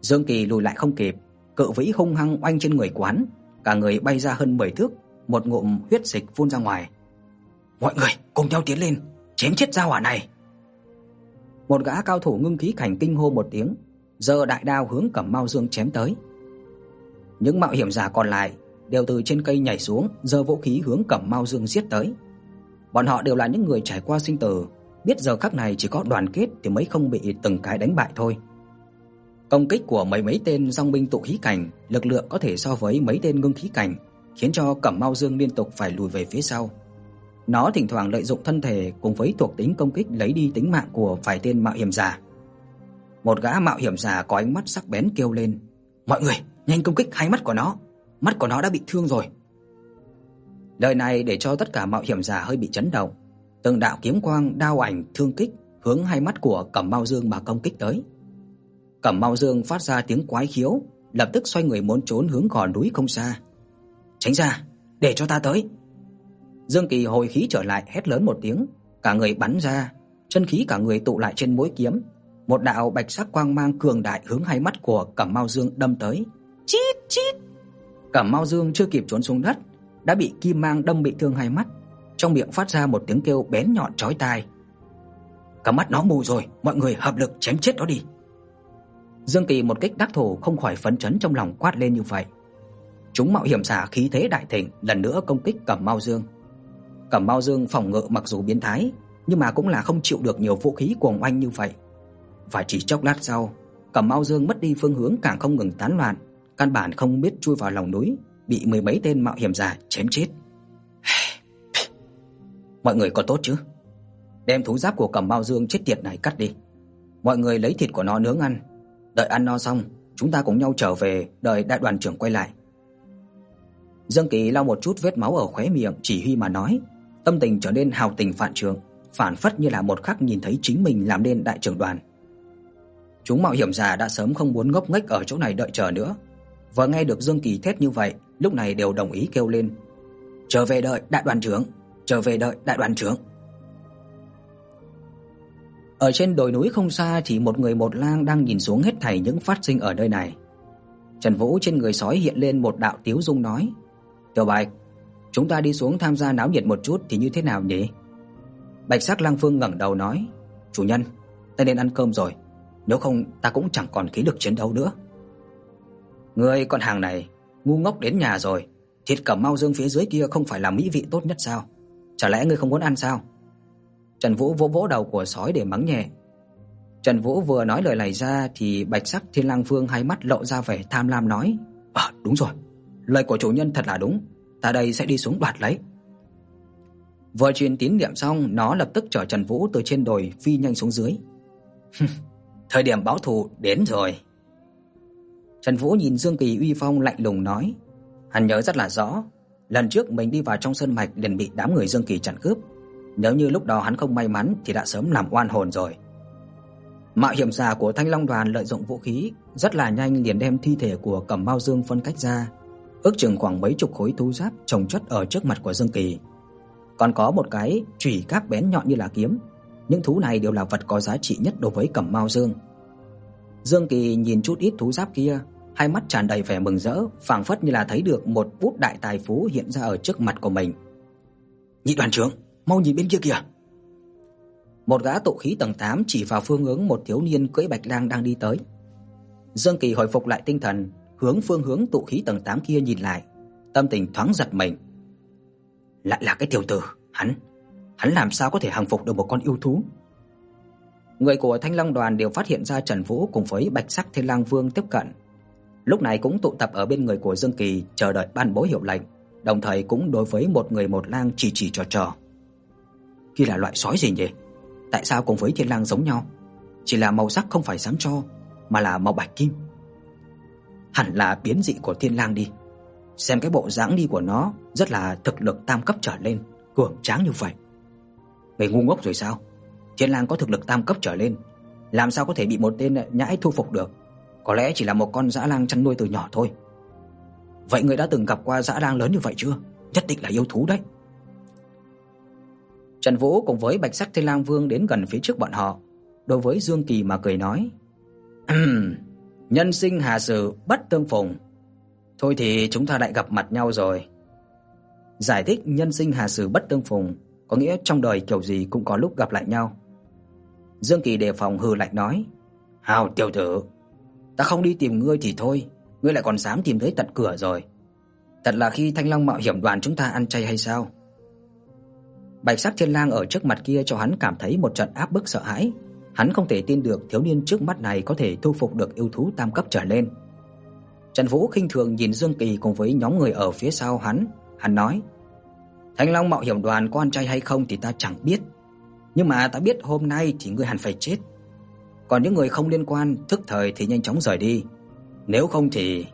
Dương Kỳ lùi lại không kịp, cự vĩ hung hăng oanh trên người quán, cả người bay ra hơn 10 thước, một ngụm huyết dịch phun ra ngoài. "Mọi người cùng nhau tiến lên, chém chết gia hỏa này." Một gã cao thủ ngưng khí cảnh kinh hô một tiếng, giơ đại đao hướng Cẩm Mao Dương chém tới. Những mạo hiểm giả còn lại đều từ trên cây nhảy xuống, giơ vũ khí hướng Cẩm Mao Dương giết tới. Bọn họ đều là những người trải qua sinh tử, biết giờ khắc này chỉ có đoàn kết thì mới không bị từng cái đánh bại thôi. Công kích của mấy mấy tên dòng binh tụ khí cảnh, lực lượng có thể so với mấy tên ngưng khí cảnh, khiến cho Cẩm Mao Dương liên tục phải lùi về phía sau. Nó thỉnh thoảng lợi dụng thân thể cùng với thuộc tính công kích lấy đi tính mạng của vài tên mạo hiểm giả. Một gã mạo hiểm giả có ánh mắt sắc bén kêu lên: "Mọi người, nhanh công kích hai mắt của nó!" mắt của nó đã bị thương rồi. Lời này để cho tất cả mạo hiểm giả hơi bị chấn động. Từng đạo kiếm quang, đao ảnh, thương kích hướng hai mắt của Cẩm Mao Dương mà công kích tới. Cẩm Mao Dương phát ra tiếng quái khiếu, lập tức xoay người muốn trốn hướng gò núi không xa. "Tránh ra, để cho ta tới." Dương Kỳ hồi khí trở lại hét lớn một tiếng, cả người bắn ra, chân khí cả người tụ lại trên mũi kiếm, một đạo bạch sắc quang mang cường đại hướng hai mắt của Cẩm Mao Dương đâm tới. Chít chít. Cẩm Mao Dương chưa kịp trốn xuống đất, đã bị kim mang đâm bị thương hai mắt, trong miệng phát ra một tiếng kêu bén nhọn chói tai. Cả mắt nó mù rồi, mọi người hợp lực chém chết nó đi. Dương Kỳ một kích đắc thủ không khỏi phấn chấn trong lòng quát lên như vậy. Chúng mạo hiểm giả khí thế đại thịnh lần nữa công kích Cẩm Mao Dương. Cẩm Mao Dương phòng ngự mặc dù biến thái, nhưng mà cũng là không chịu được nhiều vũ khí cuồng oanh như vậy. Và chỉ chốc lát sau, Cẩm Mao Dương mất đi phương hướng càng không ngừng tán loạn, căn bản không biết chui vào lòng núi, bị mười mấy tên mạo hiểm giả chém chết. <sighs> Mọi người có tốt chứ? Đem thú giáp của Cẩm Mao Dương chết tiệt này cắt đi. Mọi người lấy thịt của nó nướng ăn, đợi ăn no xong, chúng ta cùng nhau trở về đợi đại đoàn trưởng quay lại. Dương Kỳ lau một chút vết máu ở khóe miệng, chỉ huy mà nói, tâm tình trở nên hào tình phản trường, phản phất như là một khắc nhìn thấy chính mình làm nên đại trưởng đoàn. Chúng mạo hiểm giả đã sớm không muốn ngốc nghếch ở chỗ này đợi chờ nữa, Vừa nghe được Dương Kỳ thét như vậy, lúc này đều đồng ý kêu lên: "Trở về đợi đại đoàn trưởng, trở về đợi đại đoàn trưởng." Ở trên đồi núi không xa thì một người một lang đang nhìn xuống hết thảy những phát sinh ở nơi này. Trần Vũ trên người sói hiện lên một đạo tiếu dung nói: "Tiểu Bạch, chúng ta đi xuống tham gia náo nhiệt một chút thì như thế nào nhỉ?" Bạch Sắc Lang Phương ngẩng đầu nói: "Chủ nhân, ta nên ăn cơm rồi, nếu không ta cũng chẳng còn khí lực chiến đấu nữa." Ngươi con hàng này, ngu ngốc đến nhà rồi thịt cẩm mao dương phía dưới kia không phải là mỹ vị tốt nhất sao? Chả lẽ ngươi không muốn ăn sao?" Trần Vũ vỗ vỗ đầu của sói để mắng nhẹ. Trần Vũ vừa nói lời này ra thì Bạch Sắc Thiên Lang Vương hai mắt lộ ra vẻ tham lam nói: "À, đúng rồi. Lời của chủ nhân thật là đúng, ta đây sẽ đi xuống đoạt lấy." Vừa truyền tín niệm xong, nó lập tức chở Trần Vũ từ trên đồi phi nhanh xuống dưới. <laughs> Thời điểm báo thù đến rồi. Trần Vũ nhìn Dương Kỳ uy phong lạnh lùng nói, hắn nhớ rất là rõ, lần trước mình đi vào trong sơn mạch liền bị đám người Dương Kỳ chặn cướp, nếu như lúc đó hắn không may mắn thì đã sớm làm oan hồn rồi. Mạo hiểm giả của Thanh Long đoàn lợi dụng vũ khí, rất là nhanh liền đem thi thể của Cẩm Mao Dương phân cách ra, ước chừng khoảng mấy chục khối thú giáp chồng chất ở trước mặt của Dương Kỳ. Còn có một cái chùy các bén nhọn như là kiếm, những thú này đều là vật có giá trị nhất đối với Cẩm Mao Dương. Dương Kỳ nhìn chút ít thú giáp kia, hai mắt tràn đầy vẻ mừng rỡ, phảng phất như là thấy được một bút đại tài phú hiện ra ở trước mặt của mình. "Nhị đoàn trưởng, mau nhìn bên kia kìa." Một gã tụ khí tầng 8 chỉ vào phương hướng một thiếu niên cưỡi bạch lang đang đi tới. Dương Kỳ hồi phục lại tinh thần, hướng phương hướng tụ khí tầng 8 kia nhìn lại, tâm tình thoáng giật mình. Lại là cái tiểu tử, hắn, hắn làm sao có thể hàng phục được một con yêu thú? Người của Thanh Long đoàn đều phát hiện ra Trần Vũ cùng với Bạch Sắc Thiên Lang Vương tiếp cận. Lúc này cũng tụ tập ở bên người của Dương Kỳ chờ đợi ban bố hiệu lệnh, đồng thời cũng đối với một người một lang chỉ chỉ trò trò. Kia là loại sói gì nhỉ? Tại sao cùng với thiên lang giống nhau? Chỉ là màu sắc không phải xám tro mà là màu bạch kim. Hẳn là biến dị của thiên lang đi. Xem cái bộ dáng đi của nó rất là thực lực tam cấp trở lên, cường tráng như vậy. Người ngu ngốc rồi sao? Thiên lang có thực lực tam cấp trở lên, làm sao có thể bị một tên nhãi thu phục được? Có lẽ chỉ là một con dã lang chăn nuôi từ nhỏ thôi. Vậy người đã từng gặp qua dã lang lớn như vậy chưa? Nhất định là yêu thú đấy. Trần Vũ cùng với Bạch Sắc Thiên Lang Vương đến gần phía trước bọn họ, đối với Dương Kỳ mà cười nói: "Nhân sinh hà sự bất tương phùng. Thôi thì chúng ta lại gặp mặt nhau rồi." Giải thích nhân sinh hà sự bất tương phùng có nghĩa trong đời kiểu gì cũng có lúc gặp lại nhau. Dương Kỳ đề phòng hừ lạnh nói: "Hào tiểu tử, ta không đi tìm ngươi thì thôi, ngươi lại còn dám tìm tới tận cửa rồi. Thật là khi Thanh Long mạo hiểm đoàn chúng ta ăn chay hay sao?" Bạch Sắc Thiên Lang ở trước mặt kia cho hắn cảm thấy một trận áp bức sợ hãi, hắn không thể tin được thiếu niên trước mắt này có thể thu phục được yêu thú tam cấp trở lên. Trần Vũ khinh thường nhìn Dương Kỳ cùng với nhóm người ở phía sau hắn, hắn nói: "Thanh Long mạo hiểm đoàn có ăn chay hay không thì ta chẳng biết, nhưng mà ta biết hôm nay thì ngươi hẳn phải chết. Còn những người không liên quan thức thời thì nhanh chóng rời đi, nếu không thì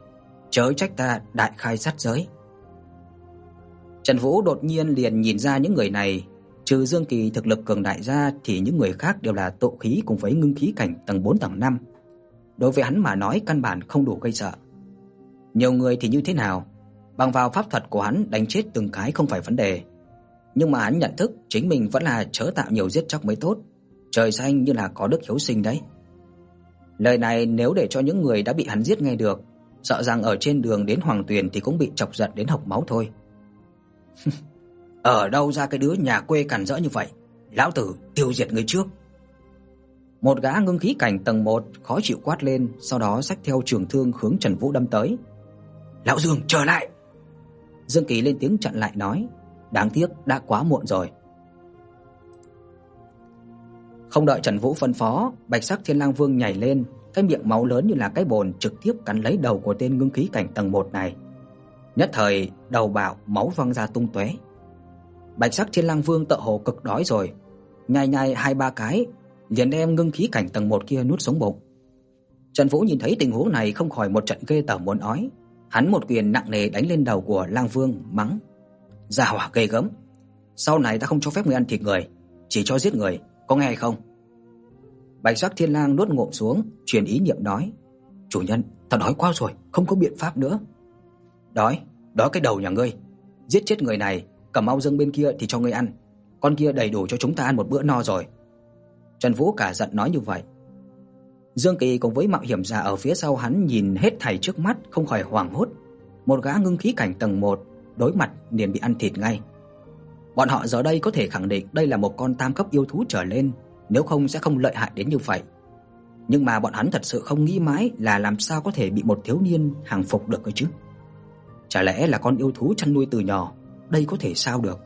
chớ trách ta đại khai sát giới." Trần Vũ đột nhiên liền nhìn ra những người này, trừ Dương Kỳ thực lực cường đại ra thì những người khác đều là tụ khí cùng với ngưng khí cảnh tầng 4 tầng 5. Đối với hắn mà nói căn bản không đủ gây sợ. Nhiều người thì như thế nào, bằng vào pháp thuật của hắn đánh chết từng cái không phải vấn đề. Nhưng mà hắn nhận thức chính mình vẫn là chớ tạo nhiều giết chóc mới tốt, trời xanh như là có đức hiếu sinh đấy. Lời này nếu để cho những người đã bị hắn giết nghe được, sợ rằng ở trên đường đến Hoàng Tuyền thì cũng bị chọc giận đến hộc máu thôi. <laughs> Ở đâu ra cái đứa nhà quê cằn rỡ như vậy? Lão tử tiêu diệt người trước. Một gã ngưng khí cảnh tầng 1 khó chịu quát lên, sau đó xách theo trường thương hướng Trần Vũ đâm tới. "Lão Dương, trở lại!" Dương Kỳ lên tiếng chặn lại nói, đáng tiếc đã quá muộn rồi. Không đợi Trần Vũ phân phó, Bạch Sắc Thiên Lang Vương nhảy lên, cái miệng máu lớn như là cái bồn trực tiếp cắn lấy đầu của tên ngưng khí cảnh tầng 1 này. Nhất thời đầu bạo máu văng ra tung tóe. Bạch sắc Thiên Lang Vương tợ hồ cực đói rồi, nhai nhai hai ba cái, liền đem ngưng khí cảnh tầng 1 kia nuốt sống bụng. Trần Vũ nhìn thấy tình huống này không khỏi một trận ghê tởm muốn ói, hắn một quyền nặng nề đánh lên đầu của Lang Vương, mắng: "Gia hỏa ghê gớm, sau này ta không cho phép ngươi ăn thịt người, chỉ cho giết người, có nghe hay không?" Bạch sắc Thiên Lang nuốt ngụm xuống, truyền ý niệm nói: "Chủ nhân, ta đói quá rồi, không có biện pháp nữa." Đói, đói cái đầu nhà ngươi. Giết chết người này, cầm mau dương bên kia thì cho ngươi ăn. Con kia đầy đủ cho chúng ta ăn một bữa no rồi." Trần Vũ cả giận nói như vậy. Dương Kỳ cùng với mạo hiểm giả ở phía sau hắn nhìn hết thảy trước mắt không khỏi hoảng hốt. Một gã ngưng khí cảnh tầng 1 đối mặt liền bị ăn thịt ngay. Bọn họ giờ đây có thể khẳng định đây là một con tam cấp yêu thú trở lên, nếu không sẽ không lợi hại đến như vậy. Nhưng mà bọn hắn thật sự không nghĩ mãi là làm sao có thể bị một thiếu niên hàng phục được cơ chứ. Chả lẽ là con yêu thú chăn nuôi từ nhỏ, đây có thể sao được?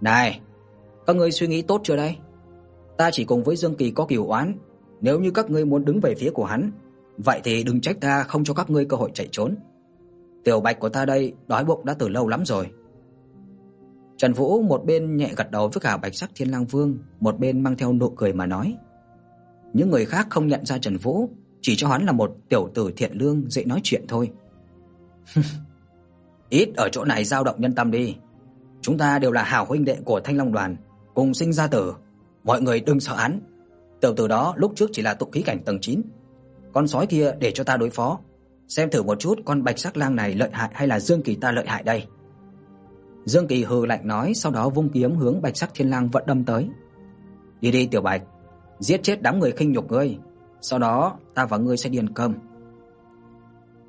Này, các ngươi suy nghĩ tốt chưa đây? Ta chỉ cùng với Dương Kỳ có cừu oán, nếu như các ngươi muốn đứng về phía của hắn, vậy thì đừng trách ta không cho các ngươi cơ hội chạy trốn. Tiểu Bạch của ta đây đói bụng đã từ lâu lắm rồi. Trần Vũ một bên nhẹ gật đầu với cả Bạch Sắc Thiên Lang Vương, một bên mang theo nụ cười mà nói. Những người khác không nhận ra Trần Vũ, chỉ cho hắn là một tiểu tử thiện lương dễ nói chuyện thôi. <laughs> Ít ở chỗ này dao động nhân tâm đi. Chúng ta đều là hảo huynh đệ của Thanh Long đoàn, cùng sinh ra tử, mọi người đừng sợ hắn. Tiểu tử đó lúc trước chỉ là tụ khí cảnh tầng 9. Con sói kia để cho ta đối phó, xem thử một chút con Bạch Sắc Lang này lợi hại hay là Dương Kỳ ta lợi hại đây. Dương Kỳ hừ lạnh nói, sau đó vung kiếm hướng Bạch Sắc Thiên Lang vận đâm tới. "Đi đi Tiểu Bạch, giết chết đám người khinh nhục ngươi, sau đó ta và ngươi sẽ điền cơm."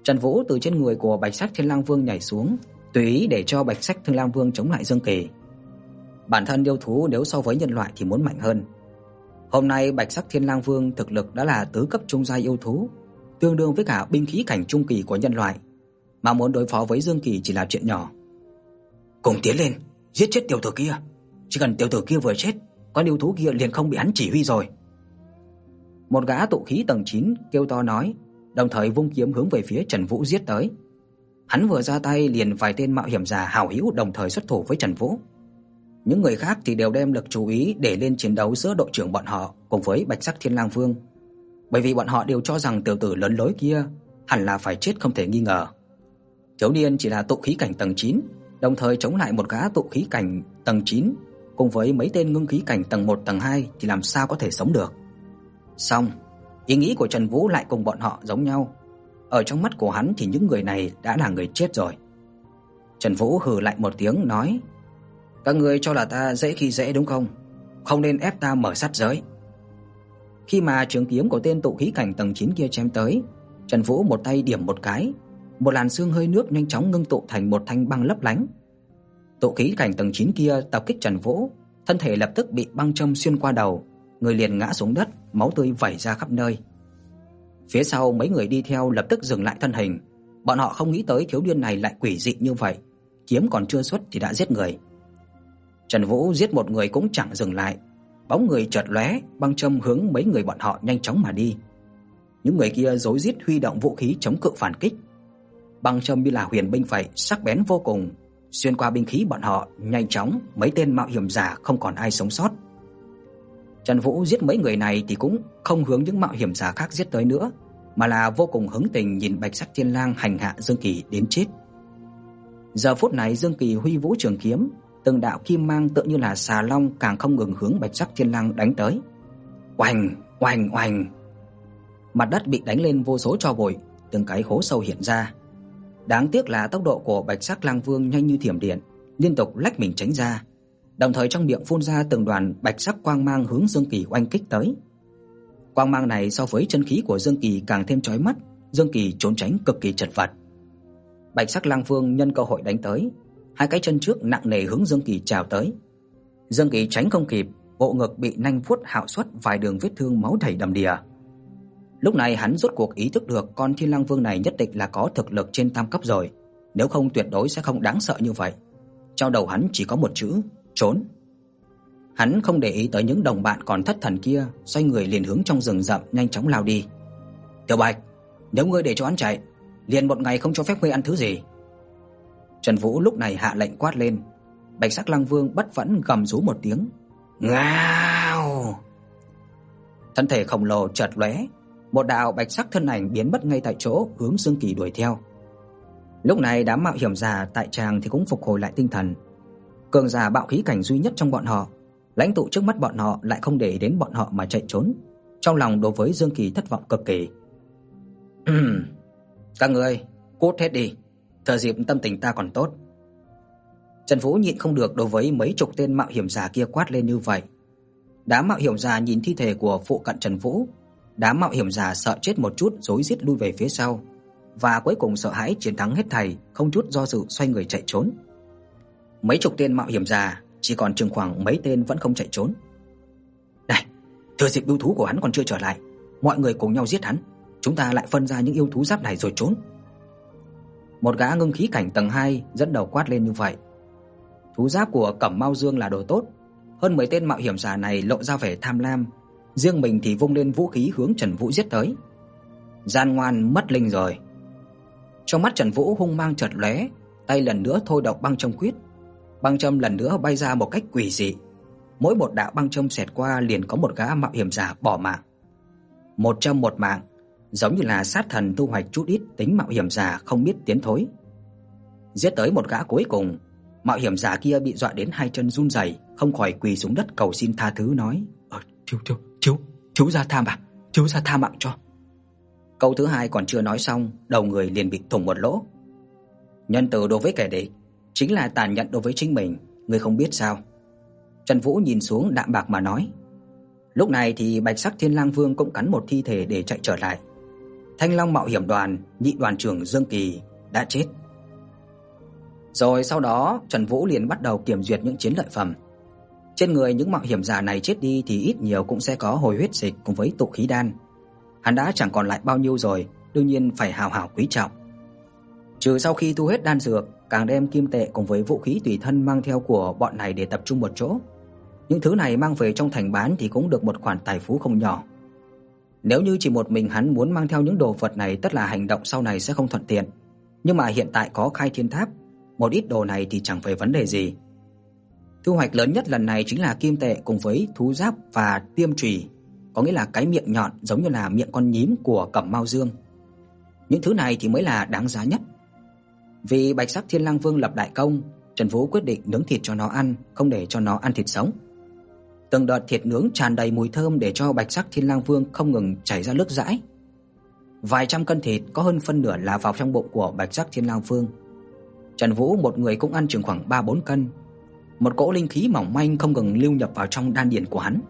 Trần Vũ từ trên người của Bạch Sắc Thiên Lang Vương nhảy xuống, tùy ý để cho Bạch Sắc Thiên Lang Vương chống lại Dương Kỳ. Bản thân yêu thú nếu so với nhân loại thì muốn mạnh hơn. Hôm nay Bạch Sắc Thiên Lang Vương thực lực đã là tứ cấp trung giai yêu thú, tương đương với cả binh khí cảnh trung kỳ của nhân loại, mà muốn đối phó với Dương Kỳ chỉ là chuyện nhỏ. Cùng tiến lên, giết chết tiểu tử kia. Chỉ cần tiểu tử kia vừa chết, con yêu thú kia liền không bị hắn chỉ huy rồi. Một gã tụ khí tầng 9 kêu to nói, đồng thời vung kiếm hướng về phía Trần Vũ giết tới. Hắn vừa ra tay liền vài tên mạo hiểm giả hảo hữu đồng thời xuất thủ với Trần Vũ. Những người khác thì đều đem lực chú ý để lên chiến đấu giữa đội trưởng bọn họ cùng với Bạch Sắc Thiên Lang Vương. Bởi vì bọn họ đều cho rằng tiểu tử lớn lối kia hẳn là phải chết không thể nghi ngờ. Thiếu niên chỉ là tụ khí cảnh tầng 9, đồng thời chống lại một gã tụ khí cảnh tầng 9 cùng với mấy tên ngưng khí cảnh tầng 1 tầng 2 thì làm sao có thể sống được. Xong, ý nghĩ của Trần Vũ lại cùng bọn họ giống nhau. Ở trong mắt của hắn thì những người này đã là người chết rồi. Trần Vũ hừ lạnh một tiếng nói: "Các ngươi cho là ta dễ khi dễ đúng không? Không nên ép ta mở sát giới." Khi mà trường kiếm của tên tụ khí cảnh tầng 9 kia chém tới, Trần Vũ một tay điểm một cái, một làn sương hơi nước nhanh chóng ngưng tụ thành một thanh băng lấp lánh. Tụ khí cảnh tầng 9 kia tập kích Trần Vũ, thân thể lập tức bị băng châm xuyên qua đầu, người liền ngã xuống đất, máu tươi vẩy ra khắp nơi. Phía sau mấy người đi theo lập tức dừng lại thân hình, bọn họ không nghĩ tới thiếu niên này lại quỷ dị như vậy, kiếm còn chưa xuất thì đã giết người. Trần Vũ giết một người cũng chẳng dừng lại, bóng người chợt lóe, băng châm hướng mấy người bọn họ nhanh chóng mà đi. Những người kia rối rít huy động vũ khí chống cự phản kích. Băng châm như là huyền binh vậy, sắc bén vô cùng, xuyên qua binh khí bọn họ, nhanh chóng, mấy tên mạo hiểm giả không còn ai sống sót. Trần Vũ giết mấy người này thì cũng không hướng những mạo hiểm giả khác giết tới nữa, mà là vô cùng hứng tình nhìn Bạch Sắc Thiên Lang hành hạ Dương Kỳ đến chết. Giờ phút này Dương Kỳ huy vũ trường kiếm, từng đạo kim mang tựa như là xà long càng không ngừng hướng Bạch Sắc Thiên Lang đánh tới. Oanh, oanh oanh. Mặt đất bị đánh lên vô số tro bụi, từng cái hố sâu hiện ra. Đáng tiếc là tốc độ của Bạch Sắc Lang Vương nhanh như thiểm điện, liên tục lách mình tránh ra, đồng thời trong miệng phun ra từng đoàn bạch sắc quang mang hướng Dương Kỳ oanh kích tới. Quang mang này so với chân khí của Dương Kỳ càng thêm chói mắt, Dương Kỳ trốn tránh cực kỳ chật vật. Bạch sắc lang vương nhân cơ hội đánh tới, hai cái chân trước nặng nề hướng Dương Kỳ chào tới. Dương Kỳ tránh không kịp, bộ ngực bị nanh vuốt hạo suất vài đường vết thương máu chảy đầm đìa. Lúc này hắn rốt cuộc ý thức được con Thiên Lang Vương này nhất định là có thực lực trên tam cấp rồi, nếu không tuyệt đối sẽ không đáng sợ như vậy. Trong đầu hắn chỉ có một chữ, trốn. Hắn không để ý tới những đồng bạn còn thất thần kia, xoay người liền hướng trong rừng rậm nhanh chóng lao đi. "Tiểu Bạch, nếu ngươi để cho hắn chạy, liền một ngày không cho phép ngươi ăn thứ gì." Trần Vũ lúc này hạ lệnh quát lên. Bạch Sắc Lăng Vương bất vẫn gầm rú một tiếng. Ngao! Thân thể khổng lồ chợt lóe, một đạo bạch sắc thân ảnh biến mất ngay tại chỗ, hướng Dương Kỳ đuổi theo. Lúc này đám mạo hiểm giả tại tràng thì cũng phục hồi lại tinh thần. Cường giả bạo khí cảnh duy nhất trong bọn họ, lãnh tụ trước mắt bọn họ lại không để đến bọn họ mà chạy trốn. Trong lòng đối với Dương Kỳ thất vọng cực kỳ. Các ngươi, cút hết đi, thời dịp tâm tình ta còn tốt. Trần Vũ nhịn không được đối với mấy chục tên mạo hiểm giả kia quát lên như vậy. Đám mạo hiểm giả nhìn thi thể của phụ cận Trần Vũ, đám mạo hiểm giả sợ chết một chút rối rít lui về phía sau, và cuối cùng sợ hãi chiến thắng hết thảy, không chút do dự xoay người chạy trốn. Mấy chục tên mạo hiểm giả, chỉ còn chừng khoảng mấy tên vẫn không chạy trốn. Này, thừa dịp yêu thú của hắn còn chưa trở lại, mọi người cùng nhau giết hắn, chúng ta lại phân ra những yêu thú giáp này rồi trốn. Một gã ngưng khí cảnh tầng 2 dẫn đầu quát lên như vậy. Thú giáp của Cẩm Mao Dương là đồ tốt, hơn 10 tên mạo hiểm giả này lộ ra vẻ tham lam, riêng mình thì vung lên vũ khí hướng Trần Vũ giết tới. Gian ngoan mất linh rồi. Trong mắt Trần Vũ hung mang chợt lóe, tay lần nữa thôi động băng trong quyết. Băng châm lần nữa bay ra một cách quỷ dị. Mỗi một đạo băng châm xẹt qua liền có một gã mạo hiểm giả bỏ mạng. Một châm một mạng, giống như là sát thần thu hoạch chút ít tính mạo hiểm giả không biết tiến thối. Giết tới một gã cuối cùng, mạo hiểm giả kia bị dọa đến hai chân run rẩy, không khỏi quỳ xuống đất cầu xin tha thứ nói: "Ờ, thiếu thiếu, chú, chú ra tha mạng, chú ra tha mạng cho." Câu thứ hai còn chưa nói xong, đầu người liền bị thủng một lỗ. Nhân từ đối với kẻ địch chính là tàn nhẫn đối với chính mình, ngươi không biết sao? Trần Vũ nhìn xuống đạm bạc mà nói. Lúc này thì Bạch Sắc Thiên Lang Vương cũng cắn một thi thể để chạy trở lại. Thanh Long Mạo Hiểm Đoàn, nhị đoàn trưởng Dương Kỳ đã chết. Rồi sau đó, Trần Vũ liền bắt đầu kiểm duyệt những chiến lợi phẩm. Trên người những mạo hiểm giả này chết đi thì ít nhiều cũng sẽ có hồi huyết dịch cùng với tụ khí đan. Hắn đã chẳng còn lại bao nhiêu rồi, đương nhiên phải hào hào quý trọng. Trừ sau khi thu hết đan dược, càng đem kim tệ cùng với vũ khí tùy thân mang theo của bọn này để tập trung một chỗ. Những thứ này mang về trong thành bán thì cũng được một khoản tài phú không nhỏ. Nếu như chỉ một mình hắn muốn mang theo những đồ vật này tất là hành động sau này sẽ không thuận tiện. Nhưng mà hiện tại có Khai Thiên Tháp, một ít đồ này thì chẳng phải vấn đề gì. Thu hoạch lớn nhất lần này chính là kim tệ cùng với thú giáp và tiêm chùy, có nghĩa là cái miệng nhọn giống như là miệng con nhím của Cẩm Mao Dương. Những thứ này thì mới là đáng giá nhất. Vì Bạch Sắc Thiên Lang Vương lập đại công, Trần Vũ quyết định nướng thịt cho nó ăn, không để cho nó ăn thịt sống. Từng đợt thịt nướng tràn đầy mùi thơm để cho Bạch Sắc Thiên Lang Vương không ngừng chảy ra nước dãi. Vài trăm cân thịt có hơn phân nửa là vào trong bụng của Bạch Sắc Thiên Lang Vương. Trần Vũ một người cũng ăn chừng khoảng 3-4 cân. Một cỗ linh khí mỏng manh không ngừng lưu nhập vào trong đan điền của hắn.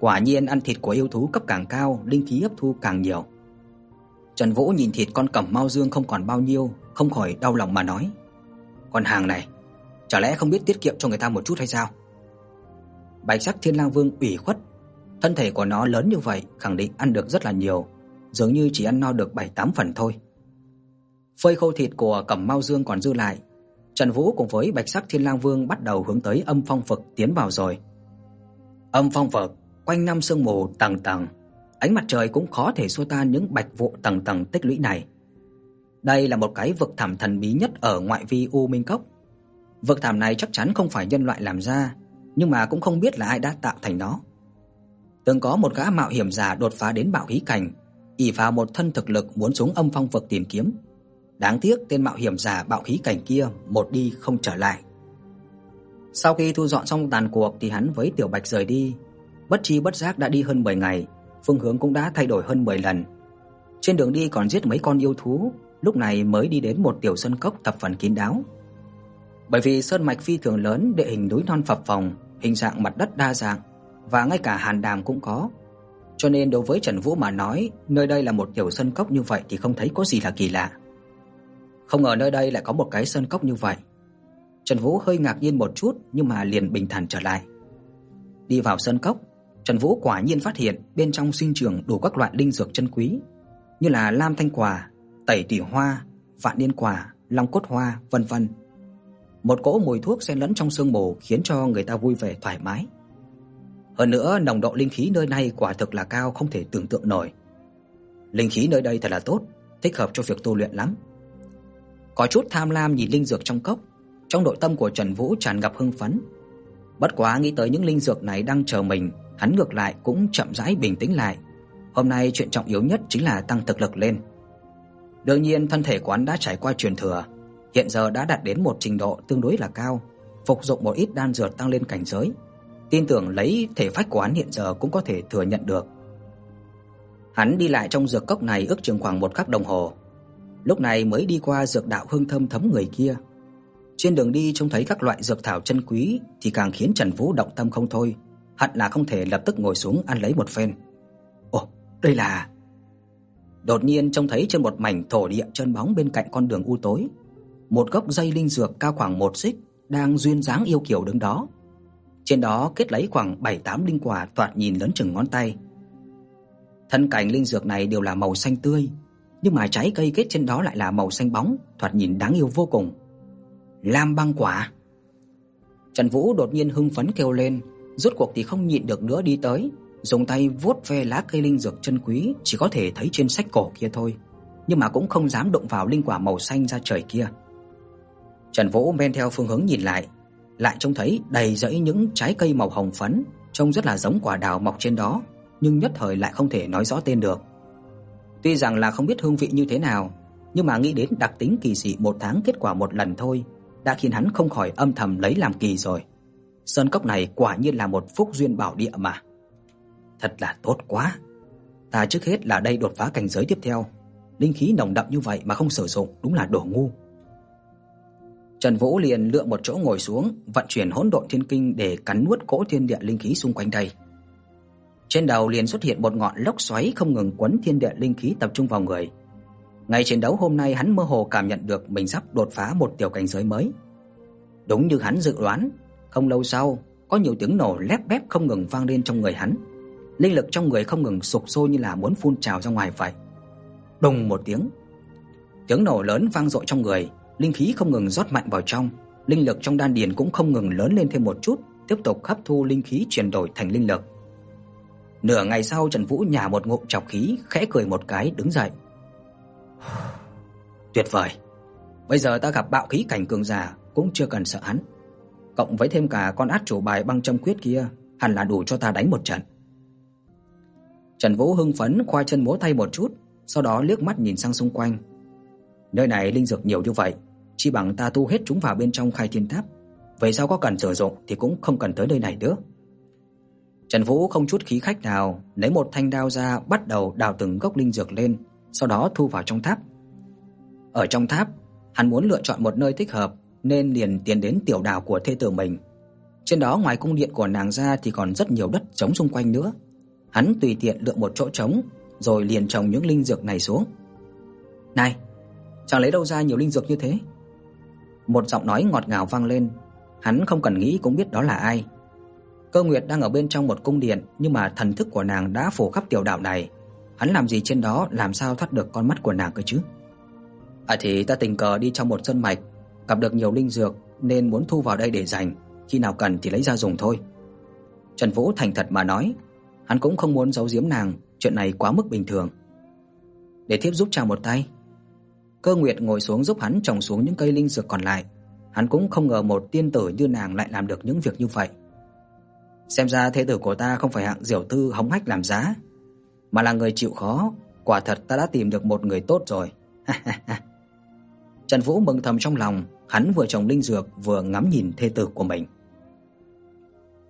Quả nhiên ăn thịt của yêu thú cấp càng cao, linh khí hấp thu càng nhiều. Trần Vũ nhìn thịt con cẩm mao dương không còn bao nhiêu, không khỏi đau lòng mà nói: "Con hàng này, chả lẽ không biết tiết kiệm cho người ta một chút hay sao?" Bạch Sắc Thiên Lang Vương ủy khuất, thân thể của nó lớn như vậy, khẳng định ăn được rất là nhiều, dường như chỉ ăn no được 7-8 phần thôi. Phơi khô thịt của Cẩm Mao Dương còn dư lại, Trần Vũ cùng với Bạch Sắc Thiên Lang Vương bắt đầu hướng tới Âm Phong Phật tiến vào rồi. Âm Phong Phật quanh năm sương mù tầng tầng, ánh mặt trời cũng khó thể xua tan những bạch vụ tầng tầng tích lũy này. Đây là một cái vực thẳm thần bí nhất ở ngoại vi U Minh Cốc. Vực thẳm này chắc chắn không phải nhân loại làm ra, nhưng mà cũng không biết là ai đã tạo thành nó. Từng có một gã mạo hiểm giả đột phá đến bạo khí cảnh, ỷ vào một thân thực lực muốn xuống âm phong vực tìm kiếm. Đáng tiếc tên mạo hiểm giả bạo khí cảnh kia một đi không trở lại. Sau khi thu dọn xong tàn cuộc thì hắn với Tiểu Bạch rời đi, bất chi bất giác đã đi hơn 10 ngày, phương hướng cũng đã thay đổi hơn 10 lần. Trên đường đi còn giết mấy con yêu thú, lúc này mới đi đến một tiểu sơn cốc thập phần kín đáo. Bởi vì sơn mạch phi thường lớn, địa hình núi non phập phồng, hình dạng mặt đất đa dạng và ngay cả hàn đàm cũng có. Cho nên đối với Trần Vũ mà nói, nơi đây là một tiểu sơn cốc như vậy thì không thấy có gì là kỳ lạ. Không ngờ nơi đây lại có một cái sơn cốc như vậy. Trần Vũ hơi ngạc nhiên một chút nhưng mà liền bình thản trở lại. Đi vào sơn cốc, Trần Vũ quả nhiên phát hiện bên trong sinh trưởng đủ các loại linh dược chân quý, như là lam thanh quả, tẩy tỉ hoa, vạn niên quả, long cốt hoa, vân vân. Một cỗ mùi thuốc xen lẫn trong sương mù khiến cho người ta vui vẻ thoải mái. Hơn nữa, nồng độ linh khí nơi này quả thực là cao không thể tưởng tượng nổi. Linh khí nơi đây thật là tốt, thích hợp cho việc tu luyện lắm. Có chút tham lam nhìn linh dược trong cốc, trong nội tâm của Trần Vũ tràn ngập hưng phấn. Bất quá nghĩ tới những linh dược này đang chờ mình, hắn ngược lại cũng chậm rãi bình tĩnh lại. Hôm nay chuyện trọng yếu nhất chính là tăng thực lực lên. Đương nhiên thân thể quán đã trải qua truyền thừa, hiện giờ đã đạt đến một trình độ tương đối là cao, phục dụng một ít đan dược tăng lên cảnh giới. Tin tưởng lấy thể phách của hắn hiện giờ cũng có thể thừa nhận được. Hắn đi lại trong dược cốc này ước chừng khoảng một khắc đồng hồ. Lúc này mới đi qua dược đạo hương thơm thấm người kia. Trên đường đi trông thấy các loại dược thảo chân quý thì càng khiến Trần Vũ động tâm không thôi, hận là không thể lập tức ngồi xuống ăn lấy một phen. Ồ, đây là Đột nhiên trông thấy trên một mảnh thổ địa chân bóng bên cạnh con đường u tối, một gốc dây linh dược cao khoảng một xích đang duyên dáng yêu kiều đứng đó. Trên đó kết lấy khoảng 7-8 linh quả toạt nhìn lớn chừng ngón tay. Thân cảnh linh dược này đều là màu xanh tươi, nhưng mà trái cây kết trên đó lại là màu xanh bóng, thoạt nhìn đáng yêu vô cùng. Lam băng quả. Trần Vũ đột nhiên hưng phấn kêu lên, rốt cuộc thì không nhịn được nữa đi tới, dùng tay vuốt ve lá cây linh dược chân quý chỉ có thể thấy trên sách cổ kia thôi, nhưng mà cũng không dám động vào linh quả màu xanh ra trời kia. Trần Vũ men theo phương hướng nhìn lại, lại trông thấy đầy rẫy những trái cây màu hồng phấn, trông rất là giống quả đào mọc trên đó, nhưng nhất thời lại không thể nói rõ tên được. Tuy rằng là không biết hương vị như thế nào, nhưng mà nghĩ đến đặc tính kỳ dị một tháng kết quả một lần thôi, đã khiến hắn không khỏi âm thầm lấy làm kỳ rồi. Sơn cốc này quả nhiên là một phúc duyên bảo địa mà. Thật là tốt quá. Ta trước hết là đây đột phá cảnh giới tiếp theo, linh khí nồng đậm như vậy mà không sử dụng, đúng là đồ ngu. Trần Vũ liền lựa một chỗ ngồi xuống, vận chuyển hỗn độn thiên kinh để cắn nuốt cỗ thiên địa linh khí xung quanh đây. Trên đầu liền xuất hiện một ngọn lốc xoáy không ngừng quấn thiên địa linh khí tập trung vào người. Ngày chiến đấu hôm nay hắn mơ hồ cảm nhận được mình sắp đột phá một tiểu cảnh giới mới. Đúng như hắn dự đoán, không lâu sau, có nhiều tiếng nổ lép bép không ngừng vang lên trong người hắn. Linh lực trong người không ngừng sục sôi như là muốn phun trào ra ngoài vậy. Đùng một tiếng. Tiếng nổ lớn vang dội trong người, linh khí không ngừng rót mạnh vào trong, linh lực trong đan điền cũng không ngừng lớn lên thêm một chút, tiếp tục hấp thu linh khí chuyển đổi thành linh lực. Nửa ngày sau Trần Vũ nhả một ngụm trọc khí, khẽ cười một cái đứng dậy. <sighs> Tuyệt vời. Bây giờ ta gặp bạo khí cảnh cường giả cũng chưa cần sợ hắn. Cộng với thêm cả con át chủ bài băng châm quyết kia, hẳn là đủ cho ta đánh một trận. Trần Vũ hưng phấn khoa chân múa tay một chút, sau đó liếc mắt nhìn sang xung quanh. Nơi này linh dược nhiều như vậy, chỉ bằng ta tu hết chúng vào bên trong khai thiên tháp, vậy sao có cần sử dụng thì cũng không cần tới nơi này nữa. Trần Vũ không chút khí khách nào, lấy một thanh đao ra bắt đầu đào từng gốc linh dược lên, sau đó thu vào trong tháp. Ở trong tháp, hắn muốn lựa chọn một nơi thích hợp nên liền tiến đến tiểu đảo của thê tử mình. Trên đó ngoài cung điện của nàng ra thì còn rất nhiều đất trống xung quanh nữa. Hắn tùy tiện lựa một chỗ trống rồi liền trồng những linh dược này xuống. "Này, chẳng lấy đâu ra nhiều linh dược như thế?" Một giọng nói ngọt ngào vang lên, hắn không cần nghĩ cũng biết đó là ai. Cơ Nguyệt đang ở bên trong một cung điện, nhưng mà thần thức của nàng đã phủ khắp tiểu đảo này. Hắn làm gì trên đó, làm sao thoát được con mắt của nàng cơ chứ? À thì ta tình cờ đi trong một sơn mạch, gặp được nhiều linh dược nên muốn thu vào đây để dành, khi nào cần thì lấy ra dùng thôi. Trần Vũ thành thật mà nói, hắn cũng không muốn giấu giếm nàng, chuyện này quá mức bình thường. Để thiếp giúp chàng một tay. Cơ Nguyệt ngồi xuống giúp hắn trồng xuống những cây linh dược còn lại. Hắn cũng không ngờ một tiên tử như nàng lại làm được những việc như vậy. Xem ra thế tử của ta không phải hạng diểu tư hống hách làm giá, mà là người chịu khó, quả thật ta đã tìm được một người tốt rồi. <laughs> Trần Vũ mừng thầm trong lòng, hắn vừa trồng linh dược vừa ngắm nhìn thê tử của mình.